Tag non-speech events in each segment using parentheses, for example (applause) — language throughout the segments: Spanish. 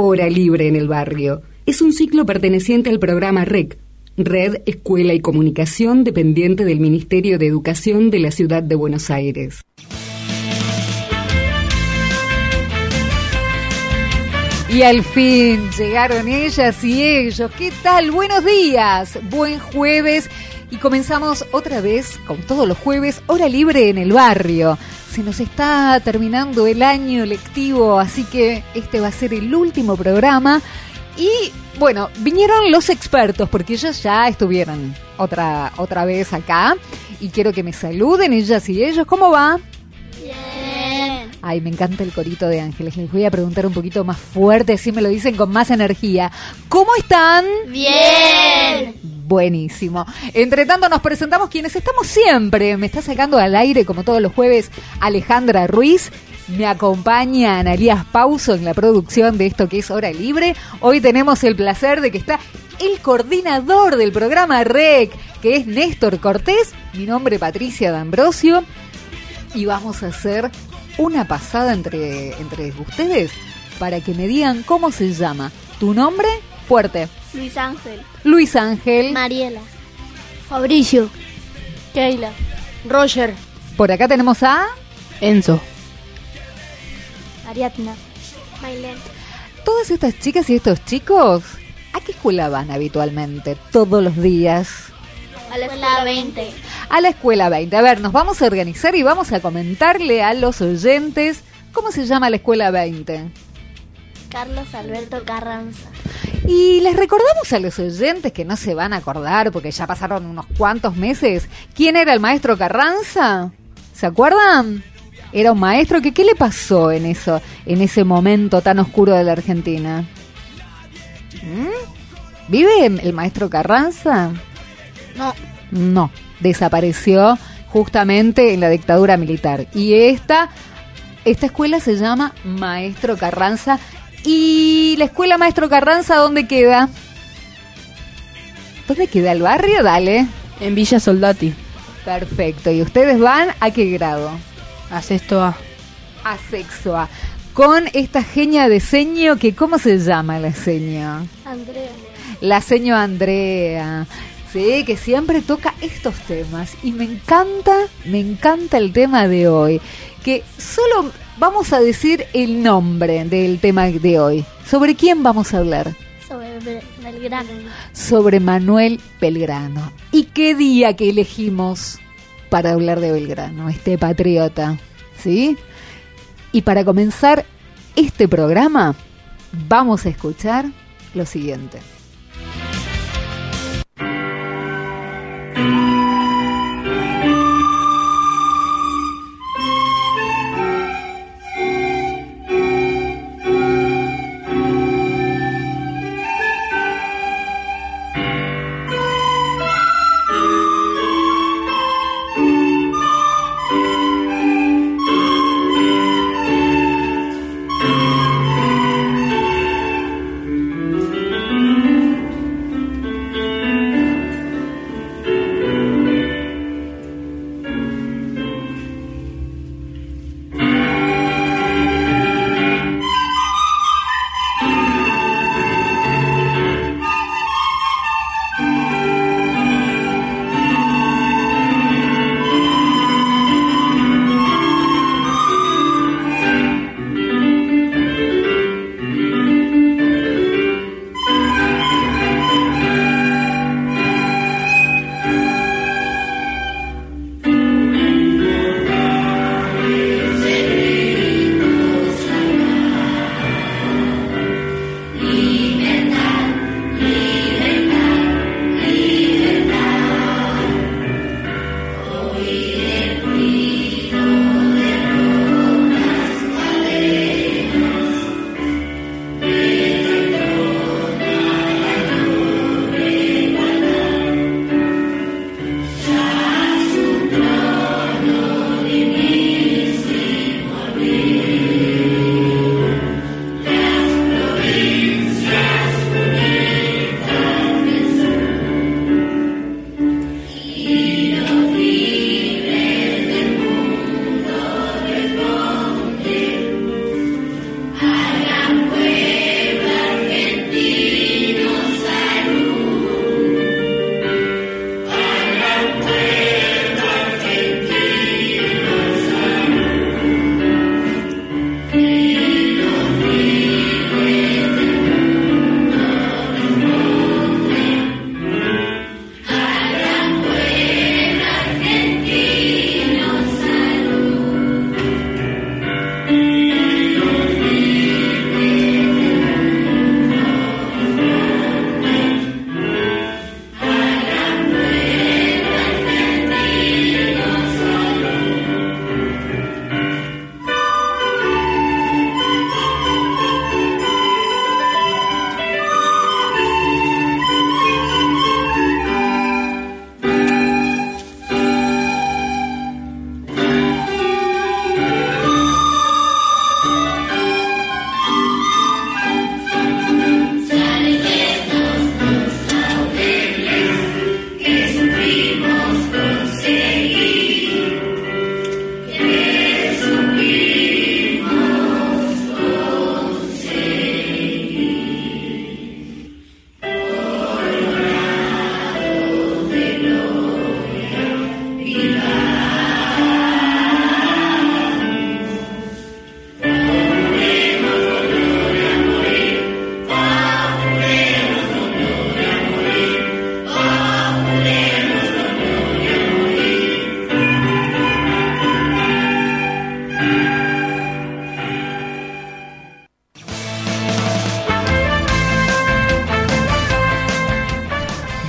Hora Libre en el Barrio. Es un ciclo perteneciente al programa REC, Red Escuela y Comunicación, dependiente del Ministerio de Educación de la Ciudad de Buenos Aires. Y al fin llegaron ellas y ellos. ¿Qué tal? Buenos días. Buen jueves. Y comenzamos otra vez, con todos los jueves, hora libre en el barrio se nos está terminando el año lectivo, así que este va a ser el último programa. Y bueno, vinieron los expertos porque ellos ya estuvieron otra, otra vez acá y quiero que me saluden ellas y ellos. ¿Cómo va? Bien. Ay, me encanta el corito de Ángeles. Les voy a preguntar un poquito más fuerte, si me lo dicen con más energía. ¿Cómo están? Bien. Buenísimo. Entre tanto, nos presentamos quienes estamos siempre. Me está sacando al aire, como todos los jueves, Alejandra Ruiz. Me acompaña Analías Pauso en la producción de esto que es Hora Libre. Hoy tenemos el placer de que está el coordinador del programa REC, que es Néstor Cortés. Mi nombre Patricia D'Ambrosio. Y vamos a hacer una pasada entre, entre ustedes para que me digan cómo se llama. ¿Tu nombre? Fuerte. Luis Ángel. Luis Ángel. Mariela. Fabricio. Keila. Roger. Por acá tenemos a Enzo. Ariadna. Mailén. todas estas chicas y estos chicos. ¿A qué escuela van habitualmente? Todos los días. A la escuela 20. A la escuela 20. A ver, nos vamos a organizar y vamos a comentarle a los oyentes cómo se llama la escuela 20. Carlos Alberto Carranza. Y les recordamos a los oyentes que no se van a acordar porque ya pasaron unos cuantos meses. ¿Quién era el maestro Carranza? ¿Se acuerdan? Era un maestro que ¿qué le pasó en eso, en ese momento tan oscuro de la Argentina? ¿Mm? ¿Vive el maestro Carranza? No. No, desapareció justamente en la dictadura militar. Y esta, esta escuela se llama Maestro Carranza. ¿Y la escuela Maestro Carranza dónde queda? ¿Dónde queda el barrio? Dale. En Villa Soldati. Perfecto. ¿Y ustedes van a qué grado? A sexto A. A sexto A. Con esta genia de seño que, ¿cómo se llama la seño? Andrea. La seño Andrea. Sí, que siempre toca estos temas. Y me encanta, me encanta el tema de hoy. Que solo vamos a decir el nombre del tema de hoy. ¿Sobre quién vamos a hablar? Sobre Be- Belgrano. Sobre Manuel Belgrano. ¿Y qué día que elegimos para hablar de Belgrano, este patriota? ¿Sí? Y para comenzar este programa, vamos a escuchar lo siguiente.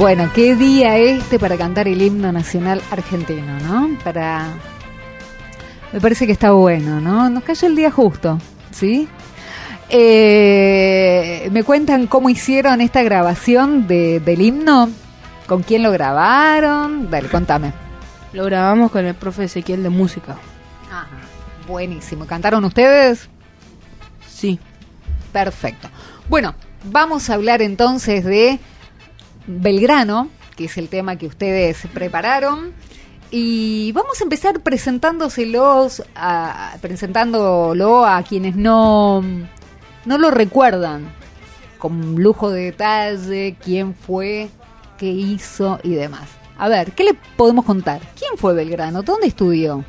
Bueno, qué día este para cantar el himno nacional argentino, ¿no? Para... Me parece que está bueno, ¿no? Nos cayó el día justo, ¿sí? Eh, ¿Me cuentan cómo hicieron esta grabación de, del himno? ¿Con quién lo grabaron? Dale, contame. Lo grabamos con el profe Ezequiel de música. Ajá, buenísimo. ¿Cantaron ustedes? Sí. Perfecto. Bueno, vamos a hablar entonces de Belgrano, que es el tema que ustedes prepararon. Y vamos a empezar presentándoselos a, presentándolo a quienes no, no lo recuerdan, con lujo de detalle, quién fue, qué hizo y demás. A ver, ¿qué le podemos contar? ¿Quién fue Belgrano? ¿Dónde estudió?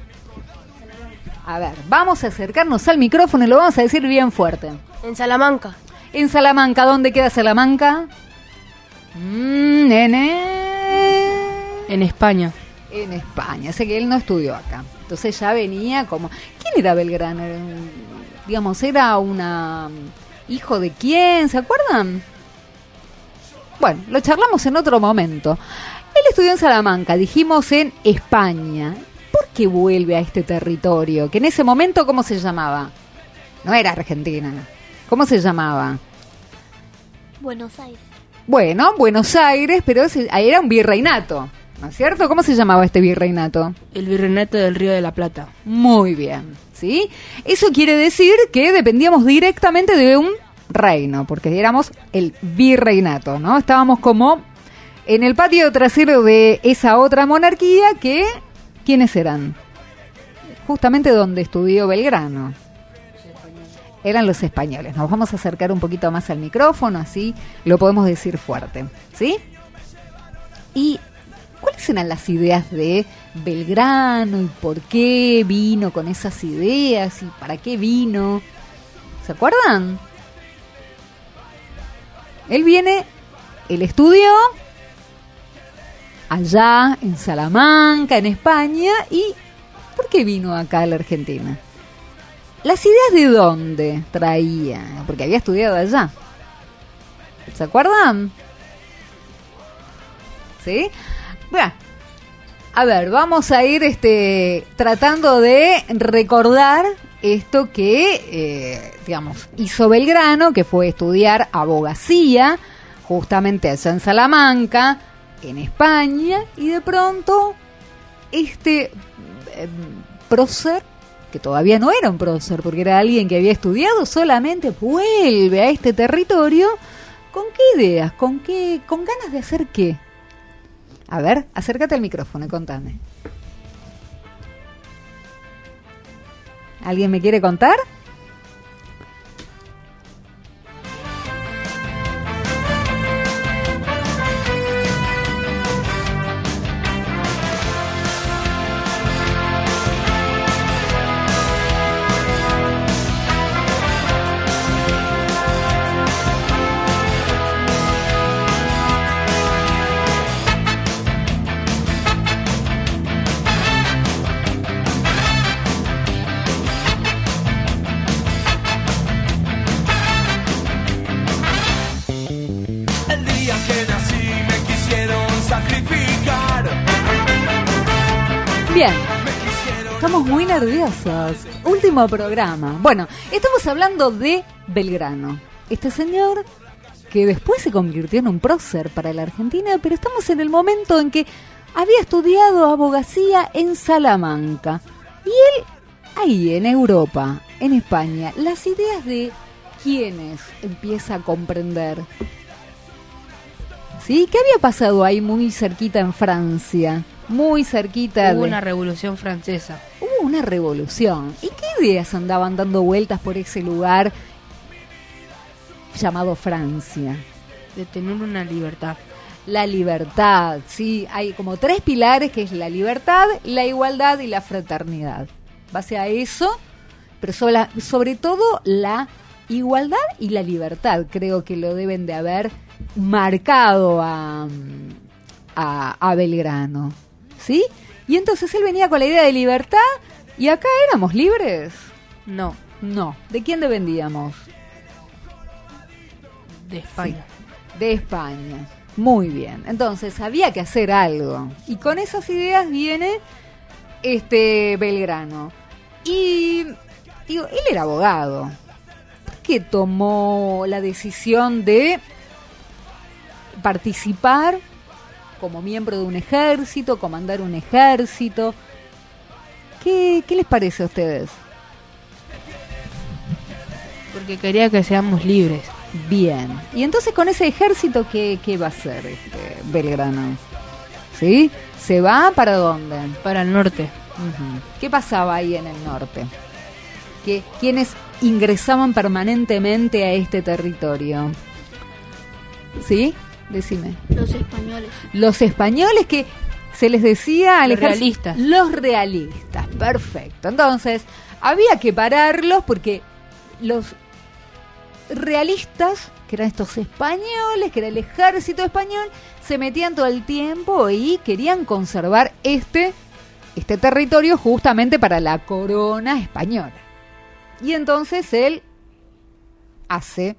A ver, vamos a acercarnos al micrófono y lo vamos a decir bien fuerte. En Salamanca. En Salamanca, ¿dónde queda Salamanca? Mm, nene. En España. En España, sé que él no estudió acá. Entonces ya venía como... ¿Quién era Belgrano? Era un- digamos, era una... ¿Hijo de quién? ¿Se acuerdan? Bueno, lo charlamos en otro momento. Él estudió en Salamanca, dijimos en España. ¿Por qué vuelve a este territorio? Que en ese momento, ¿cómo se llamaba? No era Argentina. ¿Cómo se llamaba? Buenos Aires. Bueno, Buenos Aires, pero ahí era un virreinato, ¿no es cierto? ¿Cómo se llamaba este virreinato? El virreinato del Río de la Plata. Muy bien, ¿sí? Eso quiere decir que dependíamos directamente de un reino, porque éramos el virreinato, ¿no? Estábamos como en el patio trasero de esa otra monarquía que, ¿quiénes eran? Justamente donde estudió Belgrano. Eran los españoles. Nos vamos a acercar un poquito más al micrófono, así lo podemos decir fuerte, ¿sí? Y ¿Cuáles eran las ideas de Belgrano y por qué vino con esas ideas y para qué vino? ¿Se acuerdan? Él viene, él estudió allá en Salamanca, en España, y ¿por qué vino acá a la Argentina? ¿Las ideas de dónde traía? Porque había estudiado allá. ¿Se acuerdan? ¿Sí? Bueno, a ver, vamos a ir este, tratando de recordar esto que, eh, digamos, hizo Belgrano, que fue estudiar abogacía, justamente allá en Salamanca, en España, y de pronto este eh, prócer, que todavía no era un prócer, porque era alguien que había estudiado, solamente vuelve a este territorio, ¿con qué ideas? ¿Con qué? ¿Con ganas de hacer qué? A ver, acércate al micrófono y contame. ¿Alguien me quiere contar? Bien, estamos muy nerviosos. Último programa. Bueno, estamos hablando de Belgrano. Este señor que después se convirtió en un prócer para la Argentina, pero estamos en el momento en que había estudiado abogacía en Salamanca. Y él, ahí en Europa, en España, las ideas de quiénes empieza a comprender. ¿Sí? ¿Qué había pasado ahí muy cerquita en Francia? Muy cerquita Hubo de... una revolución francesa. Hubo una revolución. ¿Y qué ideas andaban dando vueltas por ese lugar llamado Francia? De tener una libertad. La libertad, sí, hay como tres pilares que es la libertad, la igualdad y la fraternidad. Base a eso, pero sobre, sobre todo la igualdad y la libertad creo que lo deben de haber marcado a, a, a Belgrano, ¿sí? Y entonces él venía con la idea de libertad y acá éramos libres. No, No, ¿de quién dependíamos? de España. de España. Muy bien. Entonces había que hacer algo. Y con esas ideas viene este Belgrano. Y digo, él era abogado. ¿Por qué tomó la decisión de participar como miembro de un ejército, comandar un ejército? ¿Qué, qué les parece a ustedes? Porque quería que seamos libres. Bien. Y entonces con ese ejército, ¿qué, qué va a hacer este Belgrano? ¿Sí? ¿Se va para dónde? Para el norte. ¿Qué pasaba ahí en el norte? ¿Qué, ¿Quiénes ingresaban permanentemente a este territorio? ¿Sí? Decime. Los españoles. Los españoles que se les decía al Los ejército- realistas. Los realistas, perfecto. Entonces, había que pararlos porque los realistas, que eran estos españoles, que era el ejército español, se metían todo el tiempo y querían conservar este, este territorio justamente para la corona española. Y entonces él hace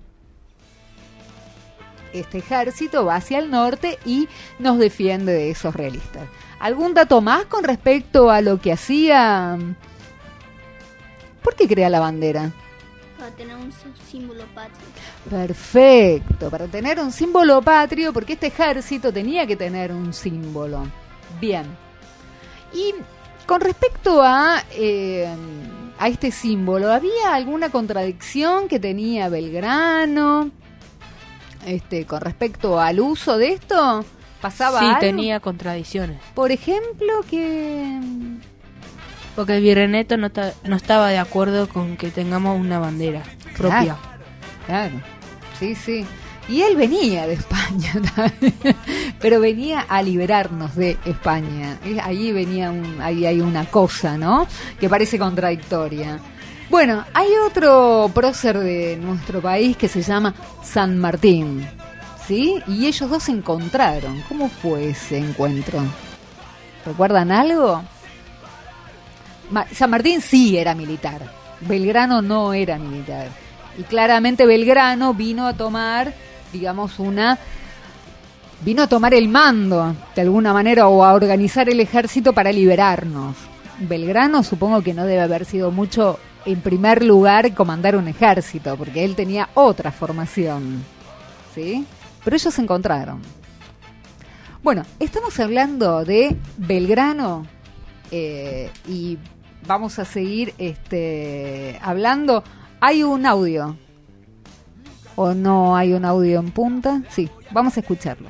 este ejército, va hacia el norte y nos defiende de esos realistas. ¿Algún dato más con respecto a lo que hacía? ¿Por qué crea la bandera? Para tener un sí- símbolo patrio. Perfecto, para tener un símbolo patrio, porque este ejército tenía que tener un símbolo. Bien. Y con respecto a, eh, a este símbolo, ¿había alguna contradicción que tenía Belgrano este, con respecto al uso de esto? ¿Pasaba Sí, algo? tenía contradicciones. Por ejemplo, que... Porque el virreinato no, ta- no estaba de acuerdo con que tengamos una bandera propia. Claro, sí, sí. Y él venía de España (laughs) también, pero venía a liberarnos de España. Ahí venía un, ahí hay una cosa, ¿no? Que parece contradictoria. Bueno, hay otro prócer de nuestro país que se llama San Martín, ¿sí? Y ellos dos se encontraron. ¿Cómo fue ese encuentro? ¿Recuerdan algo? San Martín sí era militar, Belgrano no era militar. Y claramente Belgrano vino a tomar, digamos, una... vino a tomar el mando, de alguna manera, o a organizar el ejército para liberarnos. Belgrano supongo que no debe haber sido mucho, en primer lugar, comandar un ejército, porque él tenía otra formación. ¿Sí? Pero ellos se encontraron. Bueno, estamos hablando de Belgrano eh, y vamos a seguir este, hablando. ¿Hay un audio? ¿O no hay un audio en punta? Sí, vamos a escucharlo.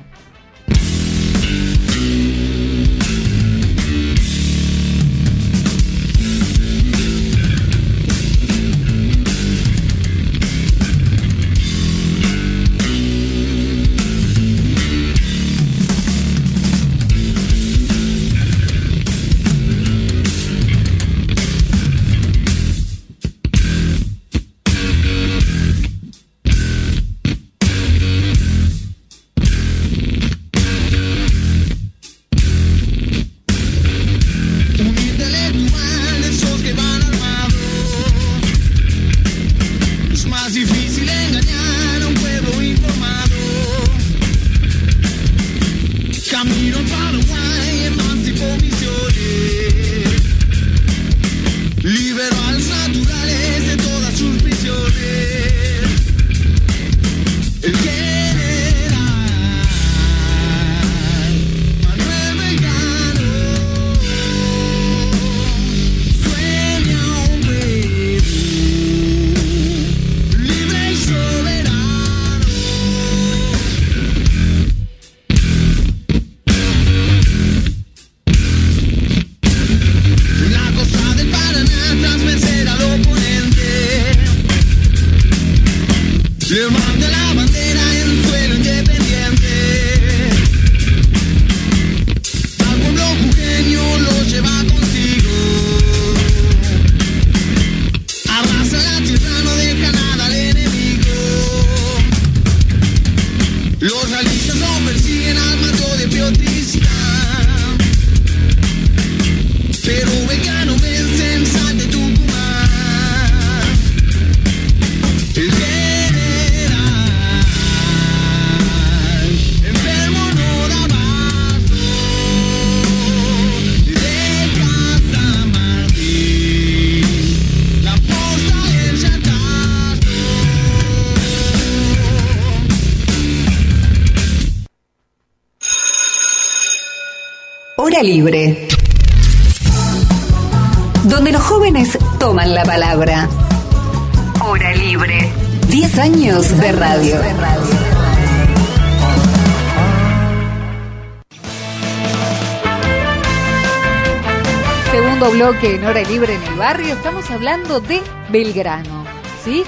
Bloque en Hora Libre en el barrio. Estamos hablando de Belgrano, ¿sí?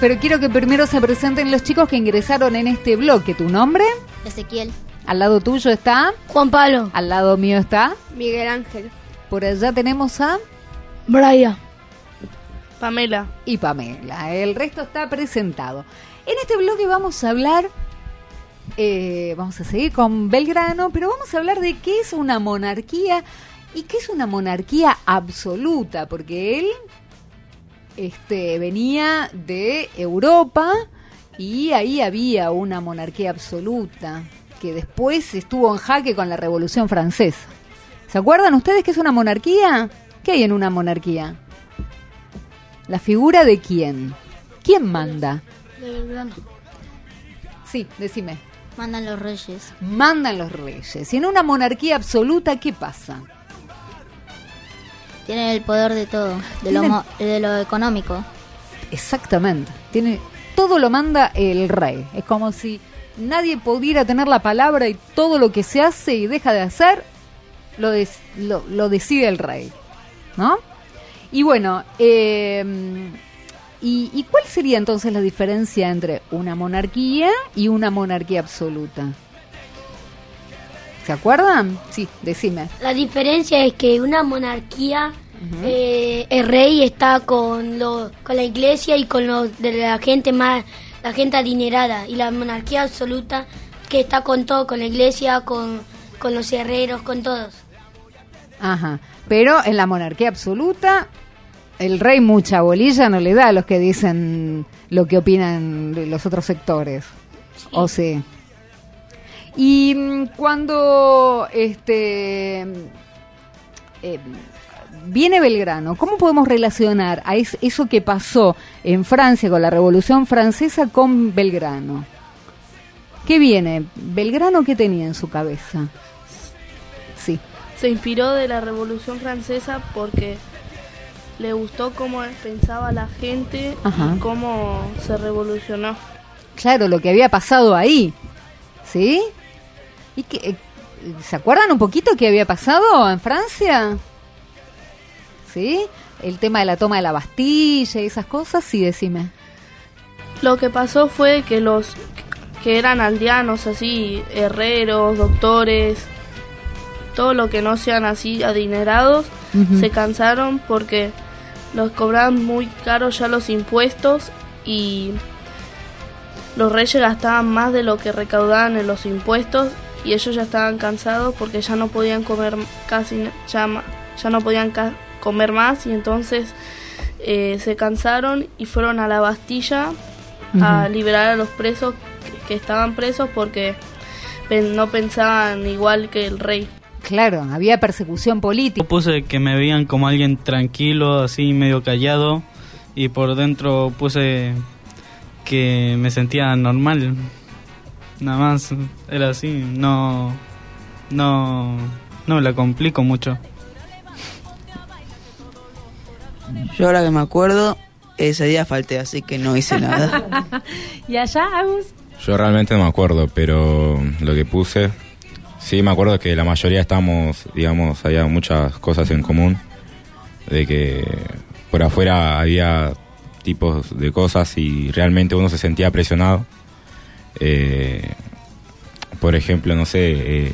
Pero quiero que primero se presenten los chicos que ingresaron en este bloque. ¿Tu nombre? Ezequiel. Al lado tuyo está. Juan Pablo. Al lado mío está. Miguel Ángel. Por allá tenemos a. Brian. Pamela. y Pamela. El resto está presentado. En este bloque vamos a hablar, eh, vamos a seguir con Belgrano, pero vamos a hablar de qué es una monarquía y qué es una monarquía absoluta, porque él este, venía de Europa y ahí había una monarquía absoluta que después estuvo en jaque con la Revolución Francesa. ¿Se acuerdan ustedes qué es una monarquía? ¿Qué hay en una monarquía? ¿La figura de quién? ¿Quién manda? De Belgrano. Sí, decime. Mandan los reyes. Mandan los reyes. Y en una monarquía absoluta, ¿qué pasa? Tienen el poder de todo. De, lo, mo- de lo económico. Exactamente. Tiene todo lo manda el rey. Es como si nadie pudiera tener la palabra y todo lo que se hace y deja de hacer lo, des- lo, lo decide el rey, ¿no? Y bueno, eh, ¿y, ¿y cuál sería entonces la diferencia entre una monarquía y una monarquía absoluta? ¿Se acuerdan? Sí, decime. La diferencia es que una monarquía, eh, el rey está con, lo, con la iglesia y con los de la gente más, la gente adinerada. Y la monarquía absoluta que está con todo, con la iglesia, con, con los herreros, con todos. Ajá. Pero en la monarquía absoluta, el rey mucha bolilla no le da a los que dicen lo que opinan los otros sectores. ¿O sí? Y mm, cuando este eh, viene Belgrano, ¿cómo podemos relacionar a es- eso que pasó en Francia con la Revolución Francesa con Belgrano? ¿Qué viene? ¿Belgrano qué tenía en su cabeza? Sí. Se inspiró de la Revolución Francesa porque le gustó cómo pensaba la gente Ajá. y cómo se revolucionó. Claro, lo que había pasado ahí. ¿Sí? ¿Y que, eh, ¿Se acuerdan un poquito qué había pasado en Francia? ¿Sí? El tema de la toma de la Bastilla y esas cosas, sí, decime. Lo que pasó fue que los que eran aldeanos así, herreros, doctores, todo lo que no sean así adinerados, se cansaron porque los cobraban muy caros ya los impuestos y los reyes gastaban más de lo que recaudaban en los impuestos y ellos ya estaban cansados porque ya no podían comer casi ya, ya no podían ca- comer más y entonces eh, se cansaron y fueron a la Bastilla a liberar a los presos que, que estaban presos porque pen- no pensaban igual que el rey. Claro, había persecución política. Yo puse que me veían como alguien tranquilo, así medio callado, y por dentro puse que me sentía normal. Nada más, era así, no, no, no la complico mucho. Yo ahora que me acuerdo, ese día falté, así que no hice nada. (laughs) ¿Y allá, Agus? Yo realmente no me acuerdo, pero lo que puse, sí me acuerdo que la mayoría estamos, digamos, había muchas cosas en común, de que por afuera había tipos de cosas y realmente uno se sentía presionado. Eh, por ejemplo, no sé, eh,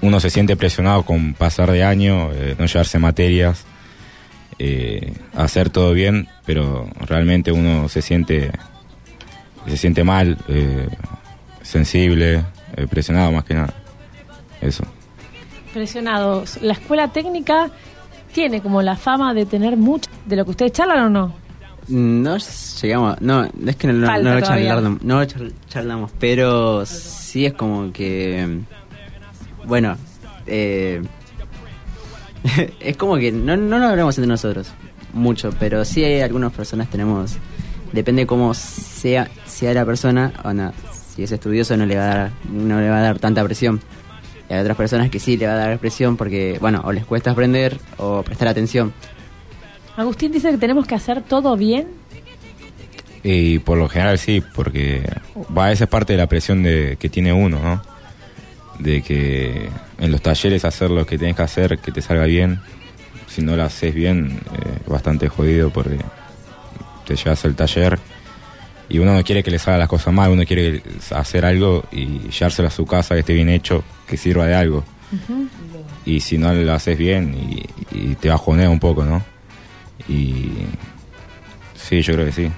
uno se siente presionado con pasar de año, eh, no llevarse materias, eh, hacer todo bien, pero realmente uno se siente se siente mal, eh, sensible, presionado más que nada. Eso. Presionados. ¿La escuela técnica tiene como la fama de tener mucho de lo que ustedes charlan o no? No llegamos, no, es que no, no, Falta no lo charlamos, no lo char- charlamos, pero sí es como que, bueno, eh, (laughs) es como que no, no nos hablamos entre nosotros mucho, pero sí hay algunas personas tenemos, depende cómo sea, sea la persona, o no, si es estudioso no le va a dar, no le va a dar tanta presión. Y hay otras personas que sí le va a dar presión porque, bueno, o les cuesta aprender o prestar atención. Agustín dice que tenemos que hacer todo bien. Y por lo general sí, porque va esa es parte de la presión de, que tiene uno, ¿no? De que en los talleres hacer lo que tienes que hacer, que te salga bien. Si no lo haces bien, eh, bastante jodido porque te llevas el taller y uno no quiere que le salga las cosas mal, uno quiere hacer algo y llevárselo a su casa, que esté bien hecho, que sirva de algo. Y si no lo haces bien, y, y te bajonea un poco, ¿no? Y sí, yo creo que sí.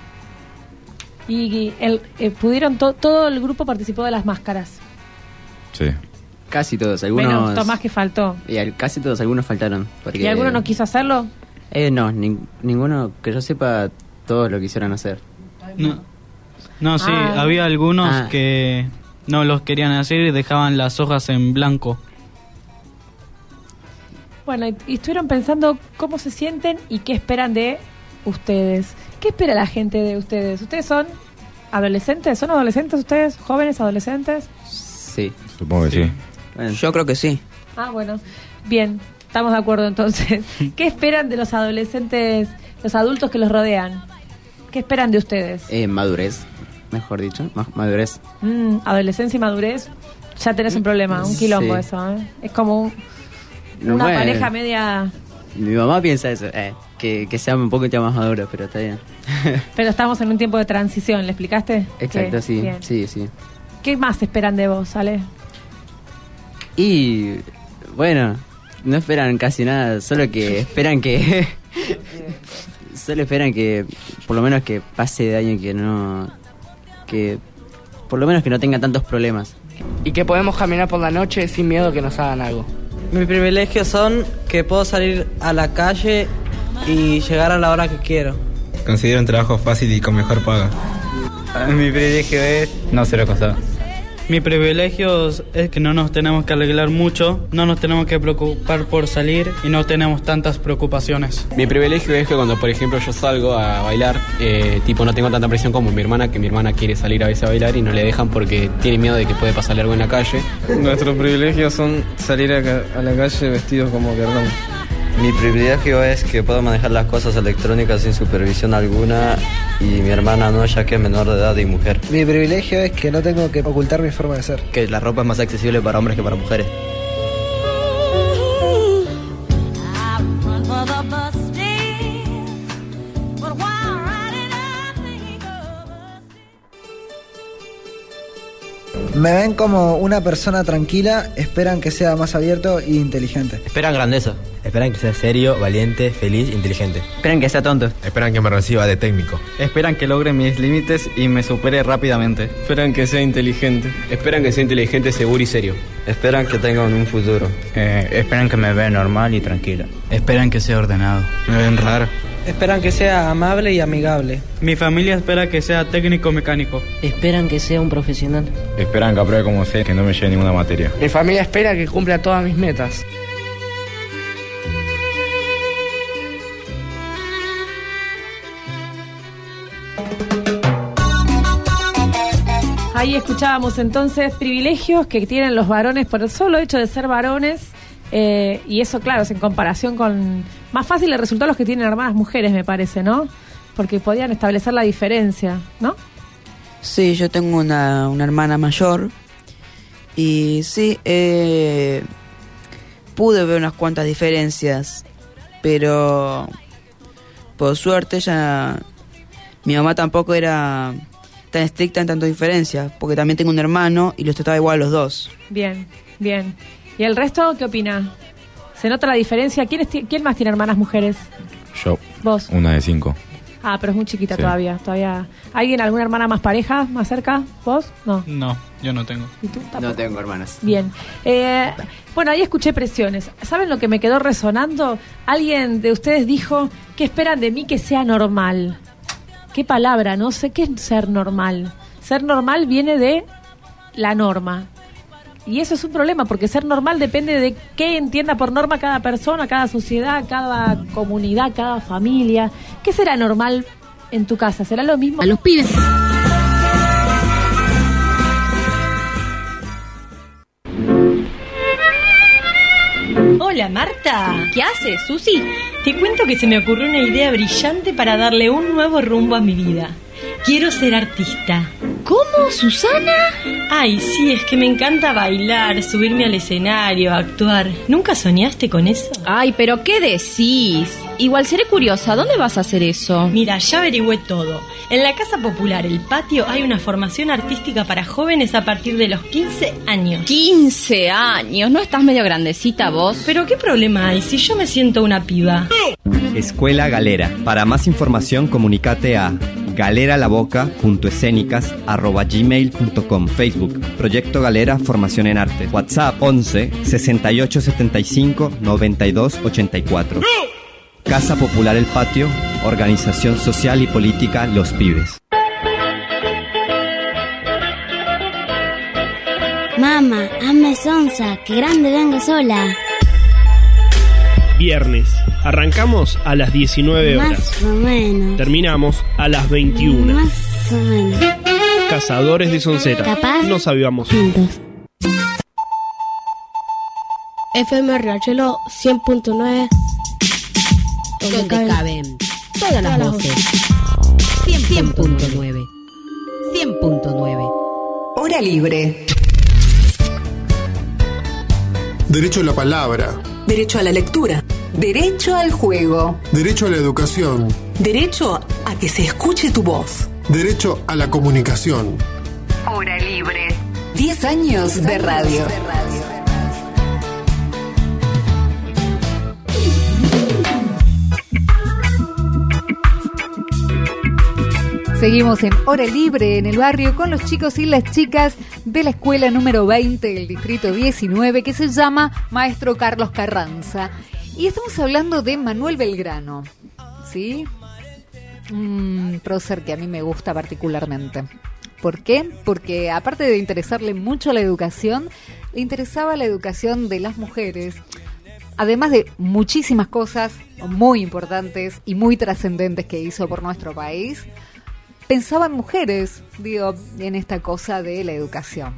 Y, el, eh, pudieron, to- todo el grupo participó de las máscaras. Sí. Casi todos, algunos... Menos Tomás que faltó. Y al- casi todos, algunos faltaron. Porque, ¿Y alguno no quiso hacerlo? Eh, no, nin- ninguno, que yo sepa, todos lo quisieron hacer. No, no sí, Ah. había algunos Ah. que no los querían hacer y dejaban las hojas en blanco. Bueno, y, y estuvieron pensando cómo se sienten y qué esperan de ustedes. ¿Qué espera la gente de ustedes? ¿Ustedes son adolescentes? ¿Son adolescentes ustedes? ¿Jóvenes adolescentes? Sí. Supongo que sí. Yo creo que sí. Ah, bueno. Bien, estamos de acuerdo entonces. (laughs) ¿Qué esperan de los adolescentes, los adultos que los rodean? ¿Qué esperan de ustedes? Eh, madurez, mejor dicho, ma- madurez. Mm, adolescencia y madurez, ya tenés un problema, un quilombo Sí. eso. ¿eh? Es como un- No, una bueno, pareja media... Mi mamá piensa eso, eh, que, que sea un poco más maduro, pero está bien. (laughs) Pero estamos en un tiempo de transición, ¿le explicaste? Exacto, Que- sí, bien. sí, sí. ¿Qué más esperan de vos, Ale? Y bueno, no esperan casi nada, solo que (laughs) esperan que... (laughs) solo esperan que por lo menos que pase de año que no... que por lo menos que no tenga tantos problemas. Y que podemos caminar por la noche sin miedo que nos hagan algo. Mis privilegios son que puedo salir a la calle y llegar a la hora que quiero. Considero un trabajo fácil y con mejor paga. Mi privilegio es no ser acosado. Mi privilegio es que no nos tenemos que arreglar mucho, no nos tenemos que preocupar por salir y no tenemos tantas preocupaciones. Mi privilegio es que cuando, por ejemplo, yo salgo a bailar, eh, tipo, no tengo tanta presión como mi hermana, que mi hermana quiere salir a veces a bailar y no le dejan porque tiene miedo de que puede pasarle algo en la calle. Nuestros privilegios son salir a, la calle vestidos como queramos. Mi privilegio es que puedo manejar las cosas electrónicas sin supervisión alguna y mi hermana no, ya que es menor de edad y mujer. Mi privilegio es que no tengo que ocultar mi forma de ser. Que la ropa es más accesible para hombres que para mujeres. Me ven como una persona tranquila, esperan que sea más abierto e inteligente. Esperan grandeza. Esperan que sea serio, valiente, feliz, inteligente. Esperan que sea tonto. Esperan que me reciba de técnico. Esperan que logre mis límites y me supere rápidamente. Esperan que sea inteligente. Esperan que sea inteligente, seguro y serio. Esperan que tengan un futuro. Eh, esperan que me vea normal y tranquila. Esperan que sea ordenado. Me ven raro. Esperan que sea amable y amigable. Mi familia espera que sea técnico mecánico. Esperan que sea un profesional. Esperan que apruebe como sé, que no me lleve ninguna materia. Mi familia espera que cumpla todas mis metas. Ahí escuchábamos entonces privilegios que tienen los varones por el solo hecho de ser varones. eh, y eso, claro, es en comparación con. Más fácil el resultado los que tienen hermanas mujeres, me parece, ¿no? Porque podían establecer la diferencia, ¿no? Sí, yo tengo una, una hermana mayor y sí, eh, pude ver unas cuantas diferencias, pero por suerte ya mi mamá tampoco era tan estricta en tanto diferencias, porque también tengo un hermano y los trataba igual a los dos. Bien, bien. ¿Y el resto qué opina? ¿Se nota la diferencia? ¿Quién, es ti- ¿Quién más tiene hermanas mujeres? Yo, Vos. una de cinco. Ah, pero es muy chiquita Sí. todavía, todavía. ¿Alguien, alguna hermana más pareja, más cerca? ¿Vos? No. No, yo no tengo. ¿Y tú? No tengo hermanas. Bien. Eh, bueno, ahí escuché presiones. ¿Saben lo que me quedó resonando? Alguien de ustedes dijo, ¿qué esperan de mí que sea normal? ¿Qué palabra? No sé qué es ser normal. Ser normal viene de la norma. Y eso es un problema, porque ser normal depende de qué entienda por norma cada persona, cada sociedad, cada comunidad, cada familia. ¿Qué será normal en tu casa? ¿Será lo mismo? A los pibes. Hola Marta. ¿Qué haces, Susi? Te cuento que se me ocurrió una idea brillante para darle un nuevo rumbo a mi vida. Quiero ser artista. ¿Cómo, Susana? Ay, sí, es que me encanta bailar, subirme al escenario, actuar. ¿Nunca soñaste con eso? Ay, pero ¿qué decís? Igual seré curiosa, ¿dónde vas a hacer eso? Mira, ya averigüé todo. En la Casa Popular, el patio, hay una formación artística para jóvenes a partir de los 15 años. 15 años, ¿no estás medio grandecita vos? Pero ¿qué problema hay si yo me siento una piba? Escuela Galera. Para más información comunícate a galeralaboca.escénicas.gmail.com Facebook Proyecto Galera Formación en Arte WhatsApp 11 68 75 92 84 Casa Popular El Patio Organización Social y Política Los Pibes Mamá, hazme sonza, que grande vengo sola. Viernes. Arrancamos a las 19 horas. Más o menos. Terminamos a las 21. Más o menos. Cazadores de Sonceta. Capaz. Nos avivamos. FM Riachuelo 100.9 Donde caben todas las voces. 100.9. 100.9. Hora libre. Derecho a la palabra. Derecho a la lectura. Derecho al juego. Derecho a la educación. Derecho a que se escuche tu voz. Derecho a la comunicación. Hora libre. 10 años de radio. Seguimos en Hora Libre en el barrio con los chicos y las chicas de la escuela número 20 del distrito 19 que se llama Maestro Carlos Carranza. Y estamos hablando de Manuel Belgrano, ¿sí? Un prócer que a mí me gusta particularmente. ¿Por qué? Porque aparte de interesarle mucho la educación, le interesaba la educación de las mujeres, además de muchísimas cosas muy importantes y muy trascendentes que hizo por nuestro país, pensaba en mujeres, digo, en esta cosa de la educación.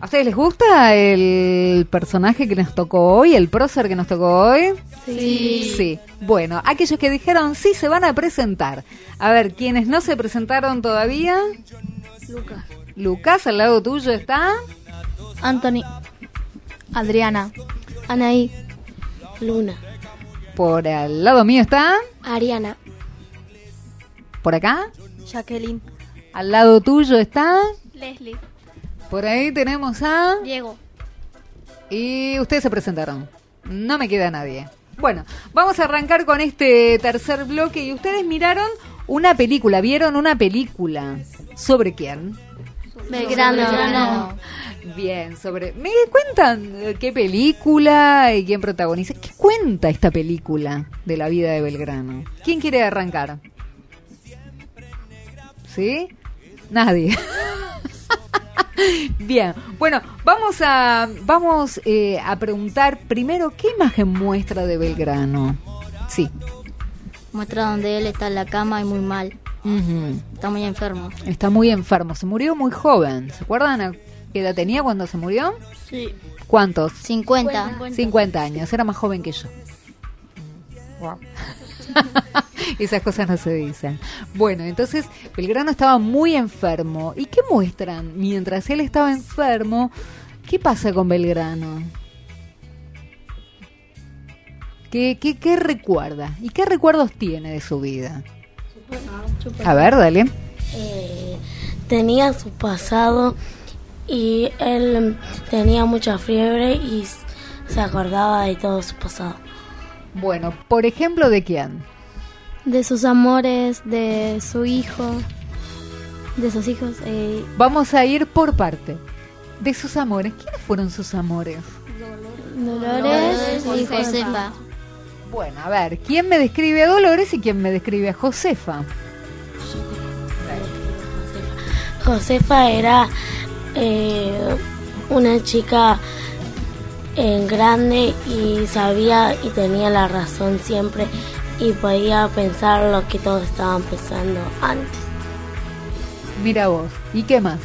¿A ustedes les gusta el personaje que nos tocó hoy, el prócer que nos tocó hoy? Sí. Sí. Bueno, aquellos que dijeron sí se van a presentar. A ver, quienes no se presentaron todavía. Lucas. Lucas, al lado tuyo está. Anthony. Adriana. Anaí. Luna. Por al lado mío está. Ariana. Por acá. Jacqueline. Al lado tuyo está. Leslie. Por ahí tenemos a. Diego. Y ustedes se presentaron. No me queda nadie. Bueno, vamos a arrancar con este tercer bloque y ustedes miraron una película, vieron una película. ¿Sobre quién? Belgrano. Bien, sobre... ¿Me cuentan eh, qué película y quién protagoniza? ¿Qué cuenta esta película de la vida de Belgrano? ¿Quién quiere arrancar? ¿Sí? Nadie. (laughs) Bien, bueno, vamos a vamos eh, a preguntar primero qué imagen muestra de Belgrano. Sí. Muestra donde él está en la cama y muy mal. Está muy enfermo. Está muy enfermo. Se murió muy joven. ¿Se acuerdan a qué edad tenía cuando se murió? Sí. ¿Cuántos? 50. 50 años. Era más joven que yo. (laughs) Esas cosas no se dicen. Bueno, entonces Belgrano estaba muy enfermo. ¿Y qué muestran? Mientras él estaba enfermo, ¿qué pasa con Belgrano? ¿Qué, qué, qué recuerda? ¿Y qué recuerdos tiene de su vida? A ver, dale. Eh, tenía su pasado y él tenía mucha fiebre y se acordaba de todo su pasado. Bueno, por ejemplo, ¿de quién? De sus amores, de su hijo. De sus hijos. Eh, Vamos a ir por parte. De sus amores. ¿Quiénes fueron sus amores? Dolores y Josefa. Bueno, a ver, ¿quién me describe a Dolores y quién me describe a Josefa? Josefa era eh, una chica eh, grande y sabía y tenía la razón siempre y podía pensar lo que todos estaban pensando antes. Mira vos. ¿Y qué más?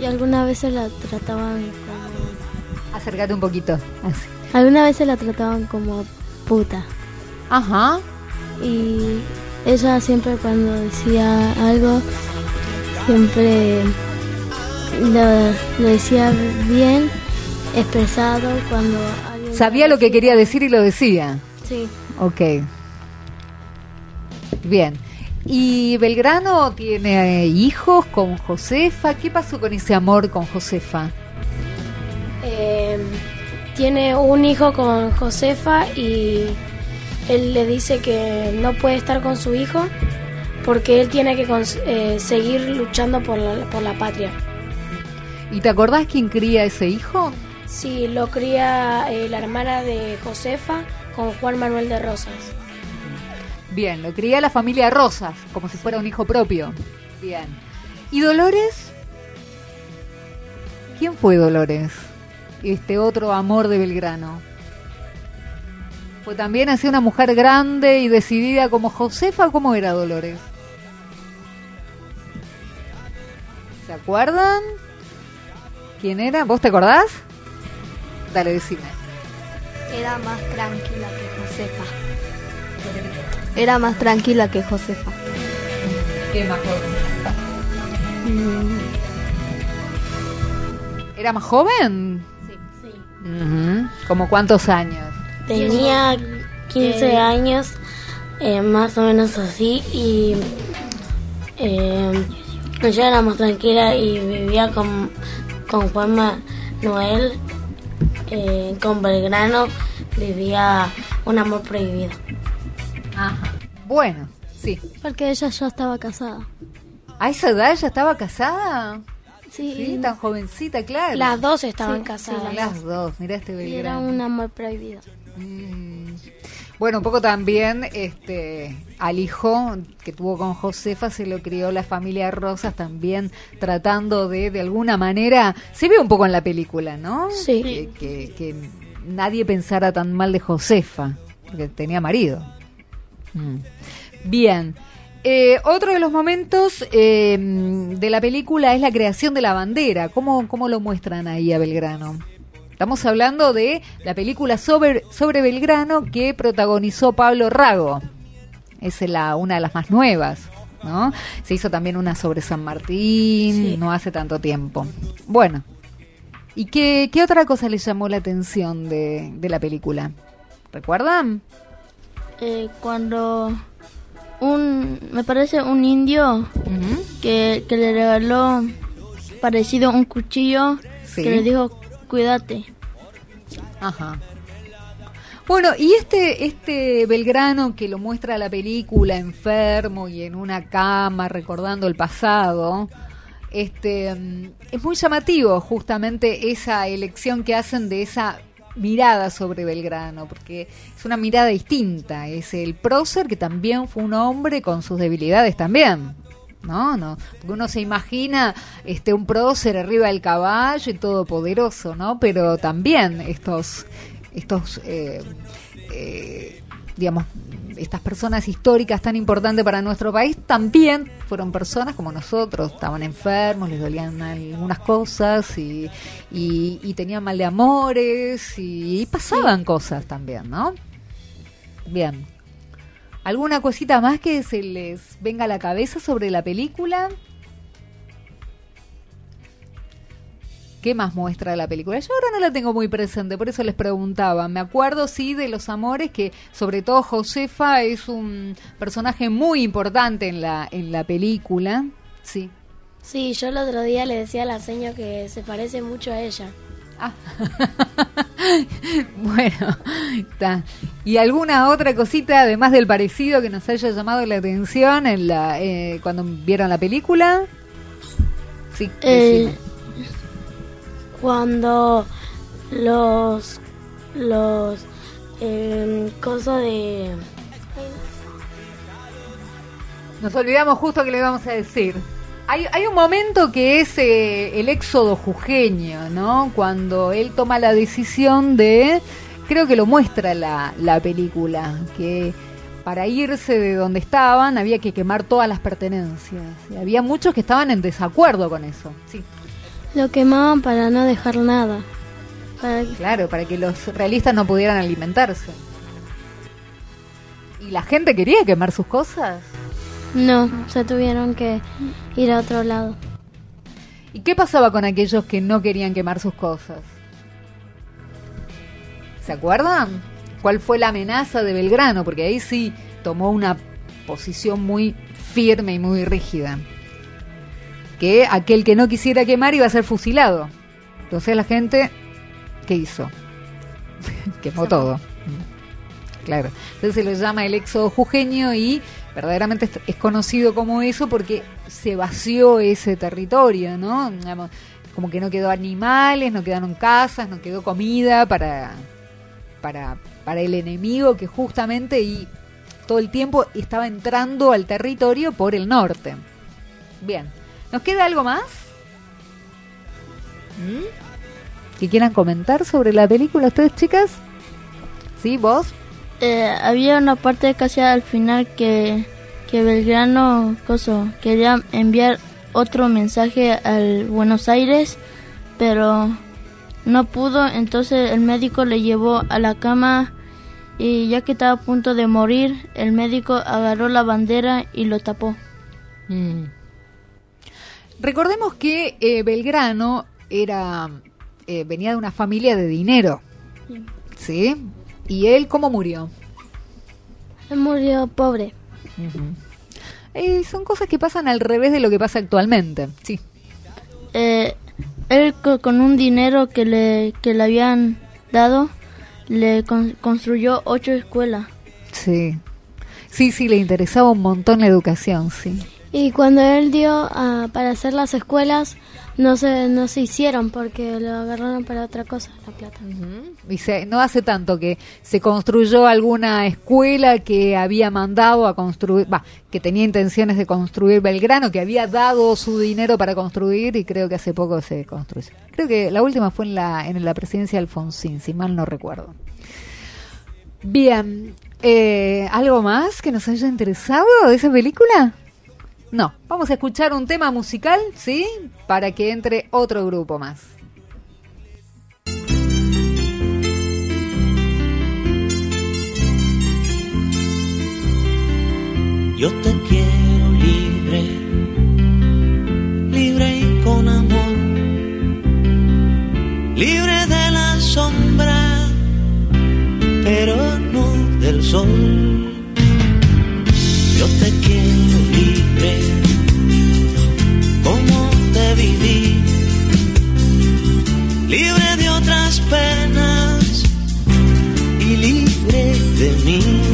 Y algunas veces la trataban como... Acércate un poquito. Así. Algunas veces la trataban como puta. Ajá. Y ella siempre cuando decía algo, siempre lo, lo decía bien, expresado cuando alguien... Sabía lo que quería decir y lo decía. Sí. Ok. Bien. ¿Y Belgrano tiene eh, hijos con Josefa? ¿Qué pasó con ese amor con Josefa? Eh, tiene un hijo con Josefa y él le dice que no puede estar con su hijo porque él tiene que cons- eh, seguir luchando por la, por la patria. ¿Y te acordás quién cría ese hijo? Sí, lo cría eh, la hermana de Josefa con Juan Manuel de Rosas. Bien, lo cría la familia Rosas, como si fuera un hijo propio. Bien. ¿Y Dolores? ¿Quién fue Dolores? Este otro amor de Belgrano. ¿Fue también así una mujer grande y decidida como Josefa? ¿Cómo era Dolores? ¿Se acuerdan? ¿Quién era? ¿Vos te acordás? Dale, decime. Era más tranquila que Josefa. Era más tranquila que Josefa. ¿Qué más Mm, ¿Era más joven? Sí. Ujú. ¿Como cuántos años? Tenía 15 Eh, años, eh, más o menos así, y eh, ella era más tranquila y vivía con, con Juan Manuel, eh, con Belgrano, vivía un amor prohibido. Ajá. Bueno, sí. Porque ella ya estaba casada. ¿A esa edad ya estaba casada? Sí. tan jovencita, claro. Las dos estaban Sí, casadas. sí, Las dos, mira este Y era Belgrano. un amor prohibido. Mm. Bueno, un poco también este al hijo que tuvo con Josefa se lo crió la familia Rosas también tratando de de alguna manera se ve un poco en la película, ¿no? Sí. Que, que- que nadie pensara tan mal de Josefa porque tenía marido. Mm. Bien. Eh, otro de los momentos eh, de la película es la creación de la bandera. ¿Cómo, ¿Cómo lo muestran ahí a Belgrano? Estamos hablando de la película sobre, sobre Belgrano que protagonizó Pablo Rago. Es la, una de las más nuevas. ¿no? Se hizo también una sobre San Martín no hace tanto tiempo. Bueno, ¿y qué, qué otra cosa le llamó la atención de, de la película? ¿Recuerdan? eh, cuando un, me parece un indio que, que le regaló parecido a un cuchillo Sí. que le dijo cuídate. Ajá. Bueno, y este, este Belgrano que lo muestra la película enfermo y en una cama recordando el pasado, este mm, es muy llamativo justamente esa elección que hacen de esa mirada sobre Belgrano, porque es una mirada distinta, es el prócer que también fue un hombre con sus debilidades también. No, no, porque uno se imagina este un prócer arriba del caballo y todopoderoso, ¿no? Pero también estos estos eh, eh, digamos estas personas históricas tan importantes para nuestro país también fueron personas como nosotros, estaban enfermos, les dolían algunas cosas y, y, y tenían mal de amores y, y pasaban cosas también, ¿no? Bien. ¿Alguna cosita más que se les venga a la cabeza sobre la película? ¿Qué más muestra la película? Yo ahora no la tengo muy presente, por eso les preguntaba. Me acuerdo, sí, de los amores, que sobre todo Josefa es un personaje muy importante en la, en la película. Sí. Sí, yo el otro día le decía a la seño que se parece mucho a ella. (laughs) Bueno, está. ¿Y alguna otra cosita, además del parecido, que nos haya llamado la atención en la eh, cuando vieron la película? Sí, Eh, cuando los los eh, cosas de Nos olvidamos justo que le íbamos a decir. Hay, hay un momento que es eh, el éxodo jujeño, ¿no? Cuando él toma la decisión de, creo que lo muestra la, la película, que para irse de donde estaban había que quemar todas las pertenencias. Y había muchos que estaban en desacuerdo con eso. Sí. Lo quemaban para no dejar nada. Para Claro, para que los realistas no pudieran alimentarse. ¿Y la gente quería quemar sus cosas? No, se tuvieron que ir a otro lado. ¿Y qué pasaba con aquellos que no querían quemar sus cosas? ¿Se acuerdan? ¿Cuál fue la amenaza de Belgrano? Porque ahí sí tomó una posición muy firme y muy rígida. Que aquel que no quisiera quemar iba a ser fusilado. Entonces la gente, ¿qué hizo? (laughs) Quemó todo. Claro. Entonces se lo llama el éxodo jujeño y verdaderamente es- conocido como eso porque se vació ese territorio, ¿no? Como que no quedó animales, no quedaron casas, no quedó comida para, para, para el enemigo que justamente y todo el tiempo estaba entrando al territorio por el norte. Bien, ¿nos queda algo más? ¿Mm? ¿Que quieran comentar sobre la película ustedes, chicas? ¿Sí, vos? Eh, había una parte casi al final que, que Belgrano coso, quería enviar otro mensaje al Buenos Aires, pero no pudo, entonces el médico le llevó a la cama y ya que estaba a punto de morir, el médico agarró la bandera y lo tapó. Mm. Recordemos que eh, Belgrano era eh, venía de una familia de dinero, ¿sí? ¿Y él cómo murió? Él murió pobre. Eh, son cosas que pasan al revés de lo que pasa actualmente, sí. Eh, él co- con un dinero que le, que le habían dado, le con- construyó ocho escuelas. Sí. Sí, sí, le interesaba un montón la educación, sí. Y cuando él dio ah, para hacer las escuelas, no se, no se hicieron porque lo agarraron para otra cosa, la plata. No hace tanto que se construyó alguna escuela que había mandado a construir, que tenía intenciones de construir Belgrano, que había dado su dinero para construir y creo que hace poco se construyó. Creo que la última fue en la, en la presidencia de Alfonsín, si mal no recuerdo. Bien, eh, ¿algo más que nos haya interesado de esa película? No, vamos a escuchar un tema musical, ¿sí? Para que entre otro grupo más. Yo te quiero libre, libre y con amor, libre de la sombra, pero no del sol. Viví, libre de otras penas y libre de mí.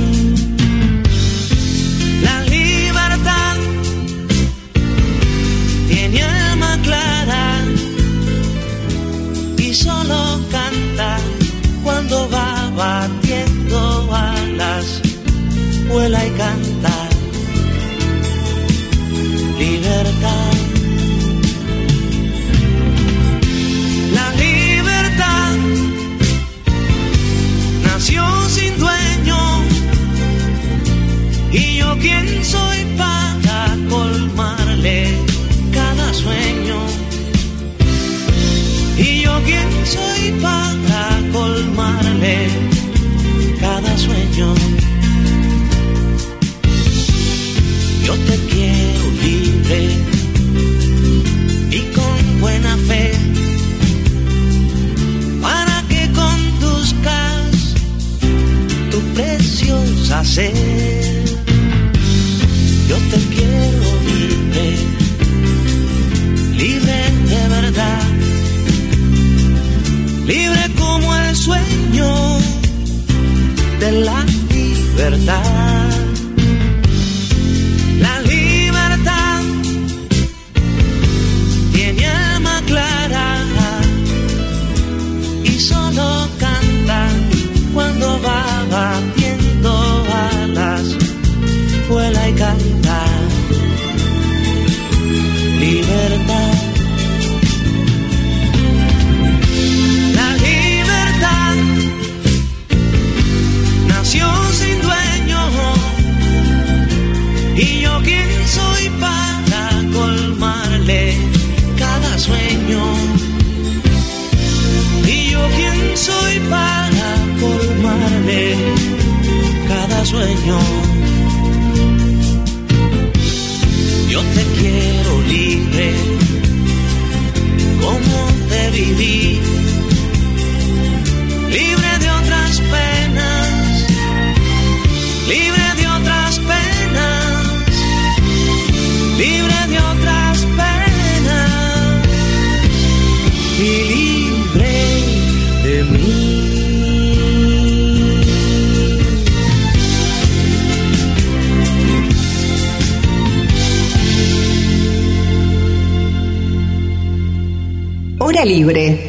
Libre.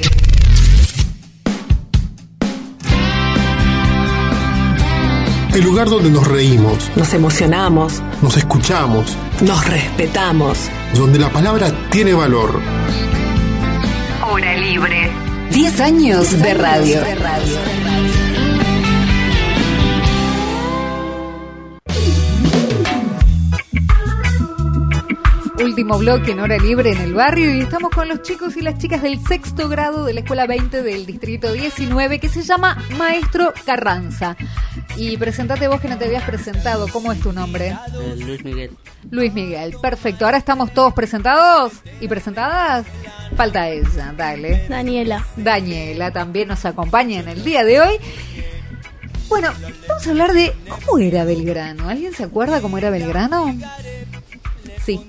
El lugar donde nos reímos, Nos emocionamos, nos escuchamos, nos respetamos. donde la palabra tiene valor. Hora libre. 10 años de radio. Último bloque en hora libre en el barrio y estamos con los chicos y las chicas del sexto grado de la escuela 20 del distrito 19 que se llama Maestro Carranza. Y presentate vos que no te habías presentado. ¿Cómo es tu nombre? Eh, Luis Miguel. Luis Miguel. Perfecto. Ahora estamos todos presentados y presentadas. Falta ella. Dale. Daniela. Daniela también nos acompaña en el día de hoy. Bueno, vamos a hablar de cómo era Belgrano. ¿Alguien se acuerda cómo era Belgrano? Sí.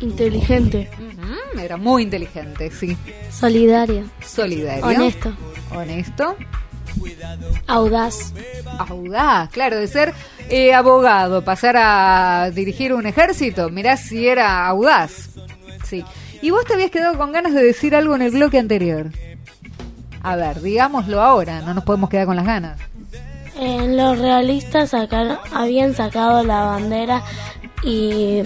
Inteligente. Ujú, Era muy inteligente, sí. Solidario. Solidario. Honesto. Honesto. Audaz. Audaz, claro, de ser eh, abogado, pasar a dirigir un ejército. Mirá si era audaz. Sí. Y vos te habías quedado con ganas de decir algo en el bloque anterior. A ver, digámoslo ahora, no nos podemos quedar con las ganas. Eh, los realistas sacaron, habían sacado la bandera y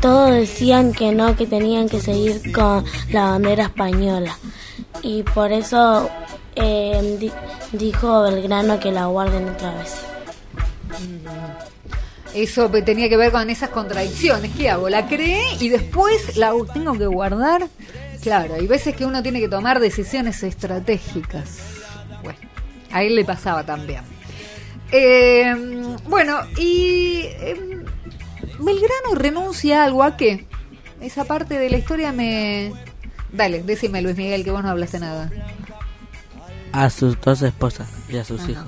todos decían que no, que tenían que seguir con la bandera española. Y por eso di- dijo Belgrano que la guarden otra vez. Eso pe- tenía que ver con esas contradicciones. ¿Qué hago? ¿La creé y después la tengo que guardar? Claro, hay veces que uno tiene que tomar decisiones estratégicas. Bueno, a él le pasaba también. Eh, bueno, y eh, Belgrano renuncia a algo a qué? Esa parte de la historia me... Dale, decime Luis Miguel que vos no hablaste nada. A sus dos esposas y a sus Ajá. hijos.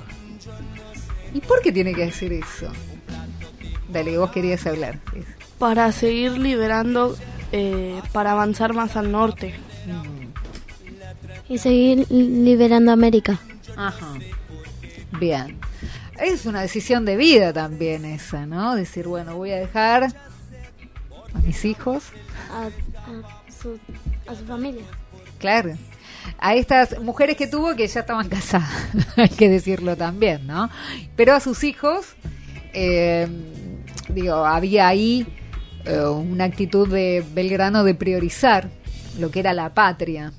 ¿Y por qué tiene que decir eso? Dale, que vos querías hablar. Para seguir liberando, eh, para avanzar más al norte. Y seguir liberando América. Ajá. Bien. Es una decisión de vida también esa, ¿no? Decir, bueno, voy a dejar a mis hijos, A, a su, a su familia. claro, a estas mujeres que tuvo que ya estaban casadas, (laughs) hay que decirlo también, ¿no? Pero a sus hijos, eh, digo, había ahí eh, una actitud de Belgrano de priorizar lo que era la patria.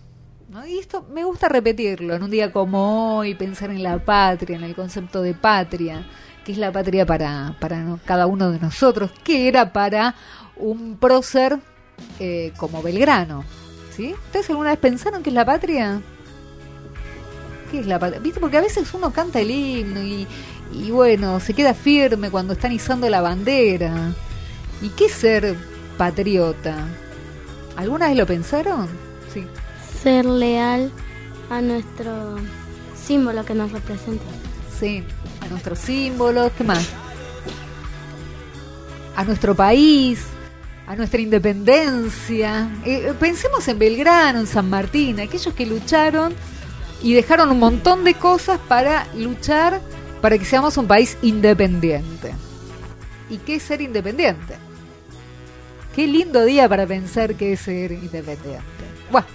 ¿No? Y esto me gusta repetirlo en un día como hoy, pensar en la patria, en el concepto de patria, que es la patria para, para cada uno de nosotros, que era para un prócer eh, como Belgrano. ¿sí? ¿Ustedes alguna vez pensaron que es la patria? ¿Qué es la patria? ¿Viste? Porque a veces uno canta el himno y, y bueno, se queda firme cuando están izando la bandera. ¿Y qué es ser patriota? ¿Alguna vez lo pensaron? Sí. Ser leal a nuestro símbolo que nos representa. Sí, a nuestros símbolos, ¿qué más? A nuestro país, a nuestra independencia. Eh, eh, pensemos en Belgrano, en San Martín, aquellos que lucharon y dejaron un montón de cosas para luchar para que seamos un país independiente. ¿Y qué es ser independiente? Qué lindo día para pensar que es ser independiente. Bueno,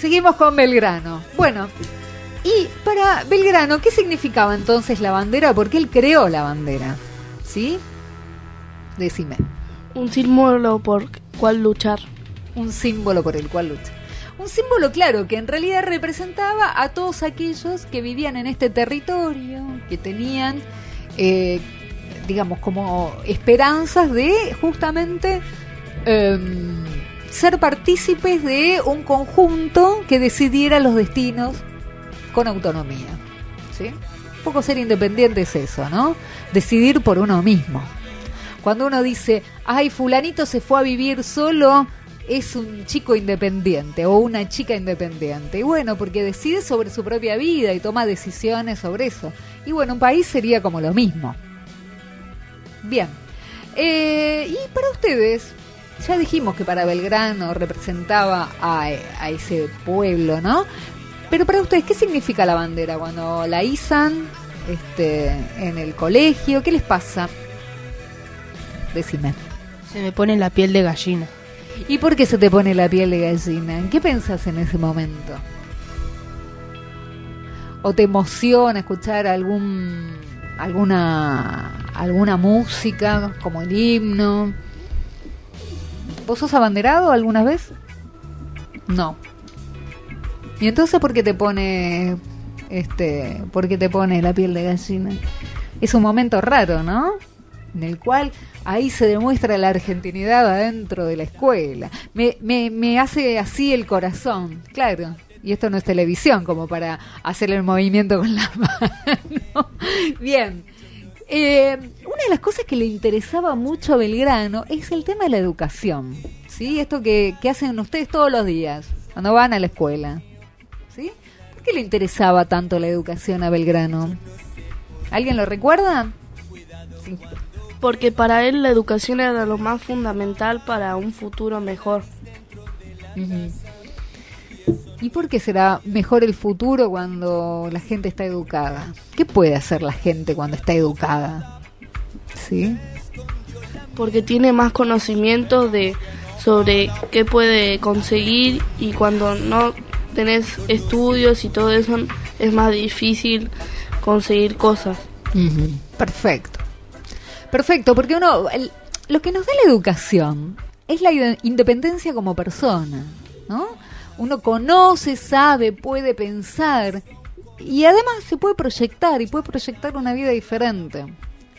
seguimos con Belgrano. Bueno, y para Belgrano, ¿qué significaba entonces la bandera? Porque él creó la bandera. ¿Sí? Decime. Un símbolo por cual luchar. Un símbolo por el cual lucha. Un símbolo claro que en realidad representaba a todos aquellos que vivían en este territorio, que tenían, eh, digamos, como esperanzas de justamente em, ser partícipes de un conjunto que decidiera los destinos con autonomía. ¿sí? Un poco ser independiente es eso, ¿no? Decidir por uno mismo. Cuando uno dice, ay, fulanito se fue a vivir solo, es un chico independiente o una chica independiente. Y bueno, porque decide sobre su propia vida y toma decisiones sobre eso. Y bueno, un país sería como lo mismo. Bien. Eh, y para ustedes, ya dijimos que para Belgrano representaba a, a ese pueblo, ¿no? Pero para ustedes, ¿qué significa la bandera cuando la izan este, en el colegio? ¿Qué les pasa? Decime. Se me pone la piel de gallina. ¿Y por qué se te pone la piel de gallina? ¿Qué pensás en ese momento? ¿O te emociona escuchar algún alguna alguna música como el himno? ¿Vos sos abanderado alguna vez? No. ¿Y entonces por qué te pone este, por qué te pone la piel de gallina? Es un momento raro, ¿no? En el cual ahí se demuestra la argentinidad adentro de la escuela. Me, hace así el corazón, claro. Y esto no es televisión como para hacer el movimiento con la (laughs) mano. Bien. Eh, una de las cosas que le interesaba mucho a Belgrano es el tema de la educación. ¿Sí? Esto que, que hacen ustedes todos los días, cuando van a la escuela. ¿Sí? ¿Por qué le interesaba tanto la educación a Belgrano? ¿Alguien lo recuerda? Sí. Porque para él la educación era lo más fundamental para un futuro mejor. Ujú. ¿Y por qué será mejor el futuro cuando la gente está educada? ¿Qué puede hacer la gente cuando está educada? ¿Sí? Porque tiene más conocimientos de sobre qué puede conseguir y cuando no tenés estudios y todo eso es más difícil conseguir cosas. Perfecto. Perfecto, porque uno, el- lo que nos da la educación es la independencia como persona, ¿no? Uno conoce, sabe, puede pensar y además se puede proyectar y puede proyectar una vida diferente.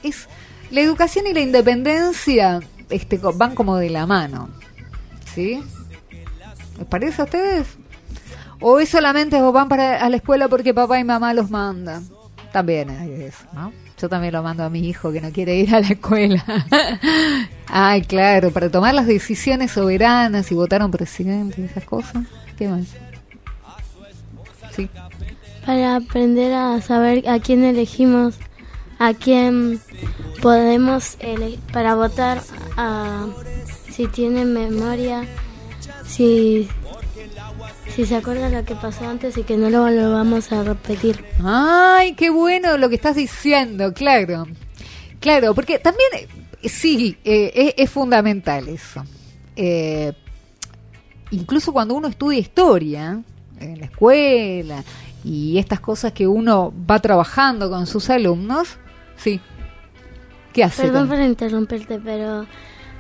Es la educación y la independencia este, van como de la mano, ¿sí? ¿Les parece a ustedes? ¿O es solamente o van para a la escuela porque papá y mamá los mandan? También hay eso, ¿no? Yo también lo mando a mi hijo que no quiere ir a la escuela. (laughs) Ay, claro, para tomar las decisiones soberanas y votar a un presidente y esas cosas. ¿Qué más? Sí. Para aprender a saber a quién elegimos, a quién podemos ele- para votar, a, si tienen memoria, si, si se acuerda lo que pasó antes y que no lo, lo vamos a repetir. Ay, qué bueno lo que estás diciendo, claro. Claro, porque también, eh, sí, eh, es, es fundamental eso. Eh, incluso cuando uno estudia historia en la escuela y estas cosas que uno va trabajando con sus alumnos, sí. ¿Qué hace? Perdón por interrumpirte, pero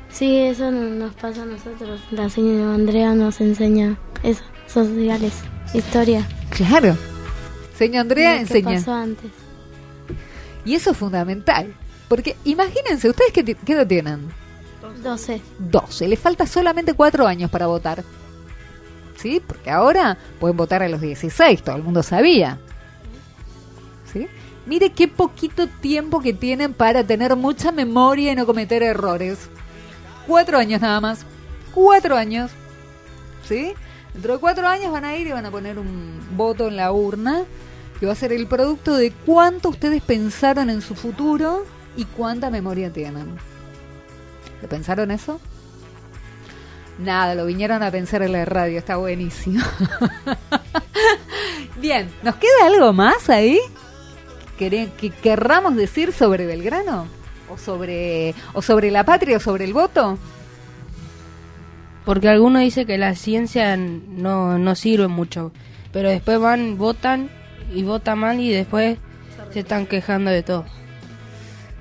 sí, eso no- nos pasa a nosotros. La señora Andrea nos enseña eso, sociales, historia. Claro. Señor Andrea lo que enseña. pasó antes. Y eso es fundamental. Porque imagínense, ¿ustedes qué edad tienen? 12. 12. Le falta solamente 4 años para votar. ¿Sí? Porque ahora pueden votar a los 16, todo el mundo sabía. ¿Sí? Mire qué poquito tiempo que tienen para tener mucha memoria y no cometer errores. Cuatro años nada más. Cuatro años. ¿Sí? Dentro de cuatro años van a ir y van a poner un voto en la urna que va a ser el producto de cuánto ustedes pensaron en su futuro y cuánta memoria tienen. ¿Lo pensaron eso? Nada, lo vinieron a pensar en la radio, está buenísimo. (laughs) Bien, ¿nos queda algo más ahí? ¿Quere- ¿Que querramos decir sobre Belgrano? ¿O sobre, ¿O sobre la patria o sobre el voto? Porque algunos dicen que la ciencia no, no sirve mucho, pero después van, votan y votan mal y después se están quejando de todo.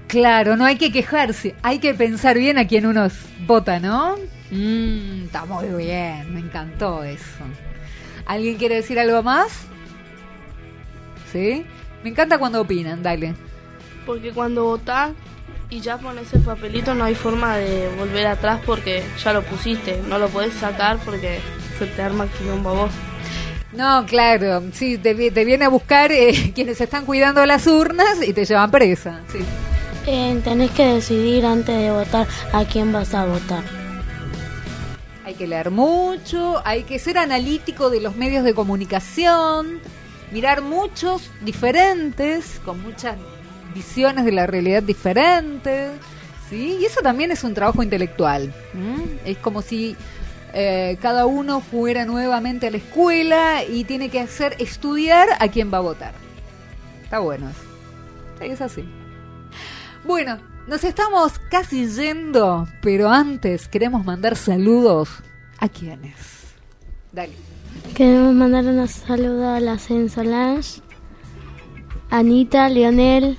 Claro, no hay que quejarse, hay que pensar bien a quién uno vota, ¿no? Mm, está muy bien, me encantó eso. ¿Alguien quiere decir algo más? ¿Sí? Me encanta cuando opinan, dale. Porque cuando votás y ya pones el papelito no hay forma de volver atrás porque ya lo pusiste. No lo podés sacar porque se te arma quilombo a vos. No, claro, sí, te, te viene a buscar eh, (laughs) quienes están cuidando las urnas y te llevan presa. Sí. Eh, tenés que decidir antes de votar a quién vas a votar. Hay que leer mucho, hay que ser analítico de los medios de comunicación, mirar muchos diferentes, con muchas visiones de la realidad diferentes, ¿sí? Y eso también es un trabajo intelectual. Es como si eh, cada uno fuera nuevamente a la escuela y tiene que hacer estudiar a quién va a votar. Está bueno. eso. Es así. Bueno, nos estamos casi yendo, pero antes queremos mandar saludos a quienes. Dale. Queremos mandar una saludo a la Solange, Anita, Leonel,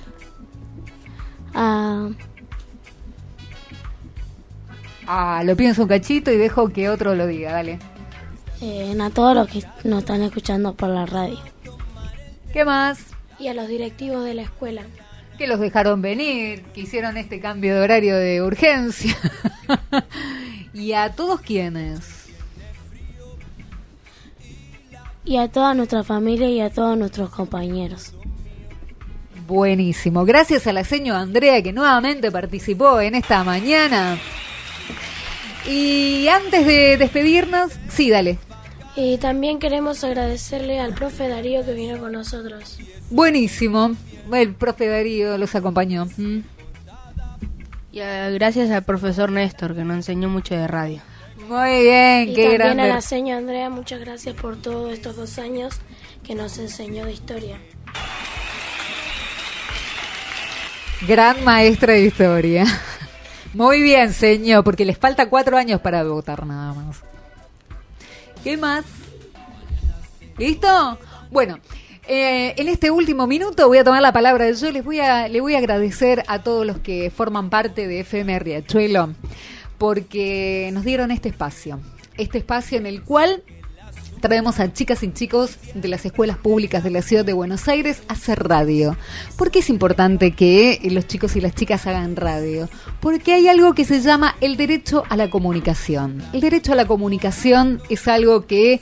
a Ah, lo pienso un cachito y dejo que otro lo diga, dale. Eh, a todos los que nos están escuchando por la radio. ¿Qué más? Y a los directivos de la escuela. Que los dejaron venir, que hicieron este cambio de horario de urgencia. (laughs) y a todos quienes. Y a toda nuestra familia y a todos nuestros compañeros. Buenísimo. Gracias a la señora Andrea que nuevamente participó en esta mañana. Y antes de despedirnos, sí, dale. Y también queremos agradecerle al profe Darío que vino con nosotros. Buenísimo. El profe Darío los acompañó. ¿Mm? Y eh, gracias al profesor Néstor que nos enseñó mucho de radio. Muy bien, y qué también grande. a la señora Andrea, muchas gracias por todos estos dos años que nos enseñó de historia. Gran maestra de historia. (laughs) Muy bien, señor, porque les falta cuatro años para votar nada más. ¿Qué más? ¿Listo? Bueno, eh, en este último minuto voy a tomar la palabra. Yo les voy a, le voy a agradecer a todos los que forman parte de FM Riachuelo porque nos dieron este espacio. Este espacio en el cual traemos a chicas y chicos de las escuelas públicas de la ciudad de Buenos Aires a hacer radio. ¿Por qué es importante que los chicos y las chicas hagan radio? Porque hay algo que se llama el derecho a la comunicación. El derecho a la comunicación es algo que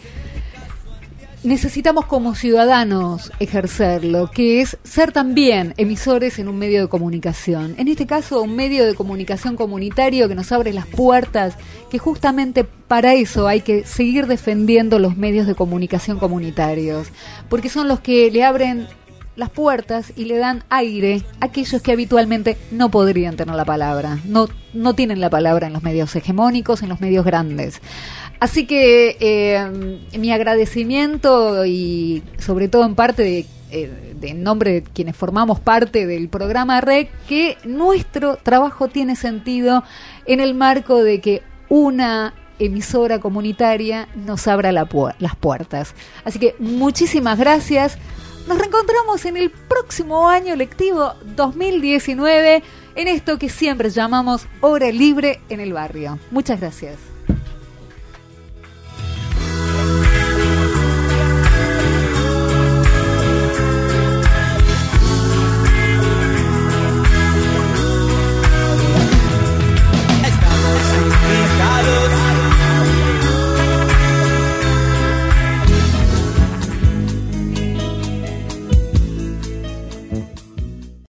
necesitamos como ciudadanos ejercerlo, que es ser también emisores en un medio de comunicación. En este caso, un medio de comunicación comunitario que nos abre las puertas, que justamente para eso hay que seguir defendiendo los medios de comunicación comunitarios, porque son los que le abren las puertas y le dan aire a aquellos que habitualmente no podrían tener la palabra, no, no tienen la palabra en los medios hegemónicos, en los medios grandes. Así que eh, mi agradecimiento y sobre todo en parte de, eh, de en nombre de quienes formamos parte del programa REC, que nuestro trabajo tiene sentido en el marco de que una emisora comunitaria nos abra la pu- las puertas. Así que muchísimas gracias. Nos reencontramos en el próximo año lectivo 2019 en esto que siempre llamamos Hora Libre en el Barrio. Muchas gracias.